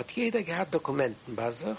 hat jeder gehabt Dokumenten bei sich,